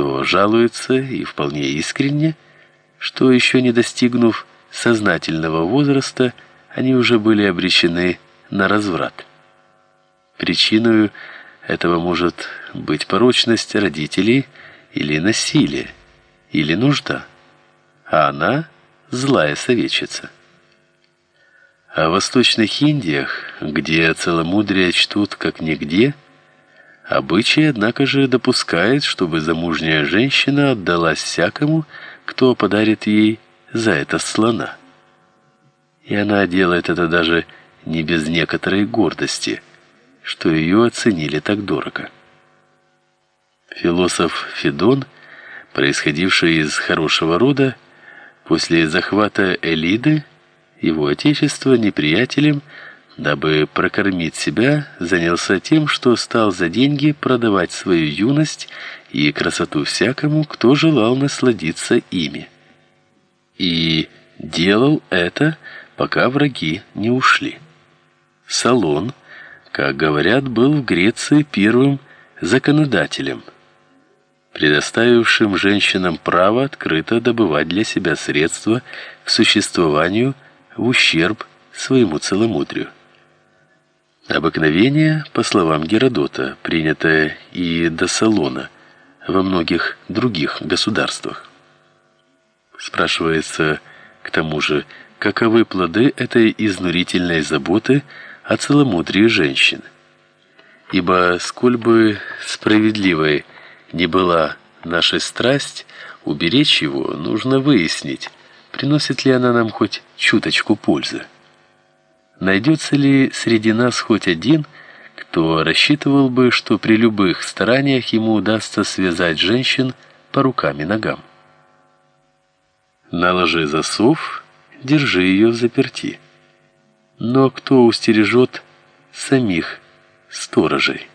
кто жалуется и вполне искренне, что еще не достигнув сознательного возраста, они уже были обречены на разврат. Причиной этого может быть порочность родителей или насилие, или нужда, а она злая советчица. А в восточных Индиях, где целомудрие чтут как нигде, обычай, однако же, допускает, чтобы замужняя женщина отдалась всякому, кто подарит ей за это слона. И она делает это даже не без некоторой гордости, что ее оценили так дорого. Философ Федон, происходивший из хорошего рода, после захвата Элиды его отечество неприятелем, дабы прокормить себя, занялся тем, что стал за деньги продавать свою юность и красоту всякому, кто желал насладиться ими. И делал это, пока враги не ушли. Салон, как говорят, был в Греции первым законодателем, предоставившим женщинам право открыто добывать для себя средства к существованию в ущерб своему целомудрию. Обыкновение, по словам Геродота, принятое и до Салона во многих других государствах. Спрашивается, к тому же, каковы плоды этой изнурительной заботы о целомудрии женщин. Ибо сколь бы справедливой ни была наша страсть, уберечь его нужно выяснить, приносит ли она нам хоть чуточку пользы. Найдется ли среди нас хоть один, кто рассчитывал бы, что при любых стараниях ему удастся связать женщин по рукам и ногам? Наложи засов, держи ее в заперти. Но кто устережет самих сторожей?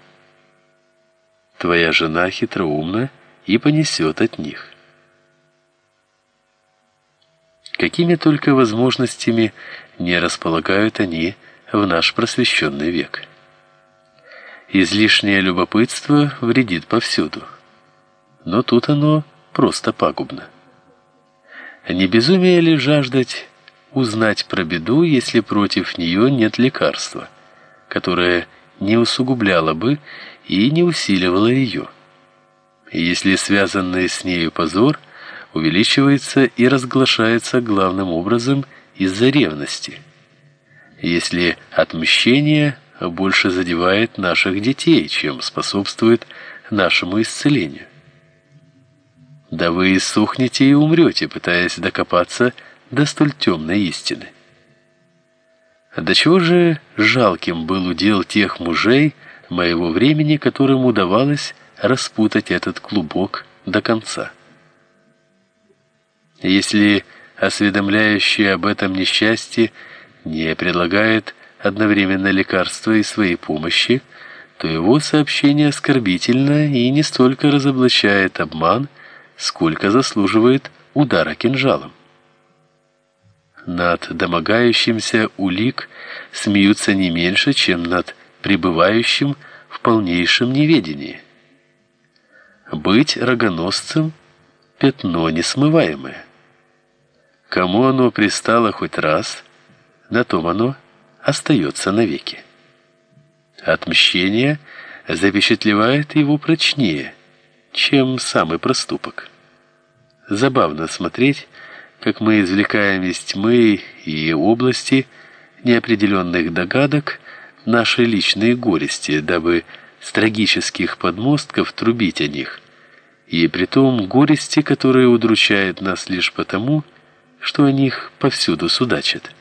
Твоя жена хитроумна и понесет от них. Какими только возможностями не располагают они в наш просвещенный век. Излишнее любопытство вредит повсюду. Но тут оно просто пагубно. Не безумие ли жаждать узнать про беду, если против нее нет лекарства, которое не усугубляло бы и не усиливало ее? Если связанный с нею позор увеличивается и разглашается главным образом из-за ревности. Если отмщение больше задевает наших детей, чем способствует нашему исцелению. Да вы иссохнете и умрете, пытаясь докопаться до столь темной истины. До чего же жалким был удел тех мужей моего времени, которым удавалось распутать этот клубок до конца. Если осведомляющий об этом несчастье не предлагает одновременно лекарства и своей помощи, то его сообщение оскорбительно и не столько разоблачает обман, сколько заслуживает удара кинжалом. Над домогающимся улик смеются не меньше, чем над пребывающим в полнейшем неведении. Быть рогоносцем – пятно несмываемое. Кому оно пристало хоть раз, на том оно остается навеки. Отмщение запечатлевает его прочнее, чем самый проступок. Забавно смотреть, как мы извлекаем из тьмы и области неопределенных догадок наши личные горести, дабы с трагических подмостков трубить о них, и притом горести, которые удручают нас лишь потому, что о них повсюду судачат.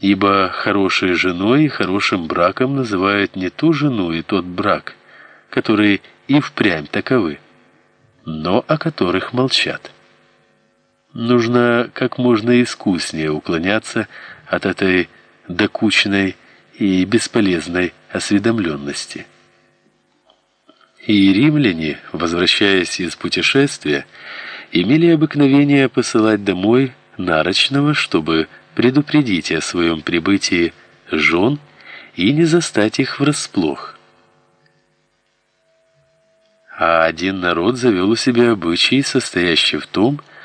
Ибо хорошей женой и хорошим браком называют не ту жену и тот брак, которые и впрямь таковы, но о которых молчат. Нужно как можно искуснее уклоняться от этой докучной и бесполезной осведомленности. И римляне, возвращаясь из путешествия, имели обыкновение посылать домой нарочного, чтобы предупредить о своем прибытии жен и не застать их врасплох. а один народ завел у себя обычай, состоящий в том,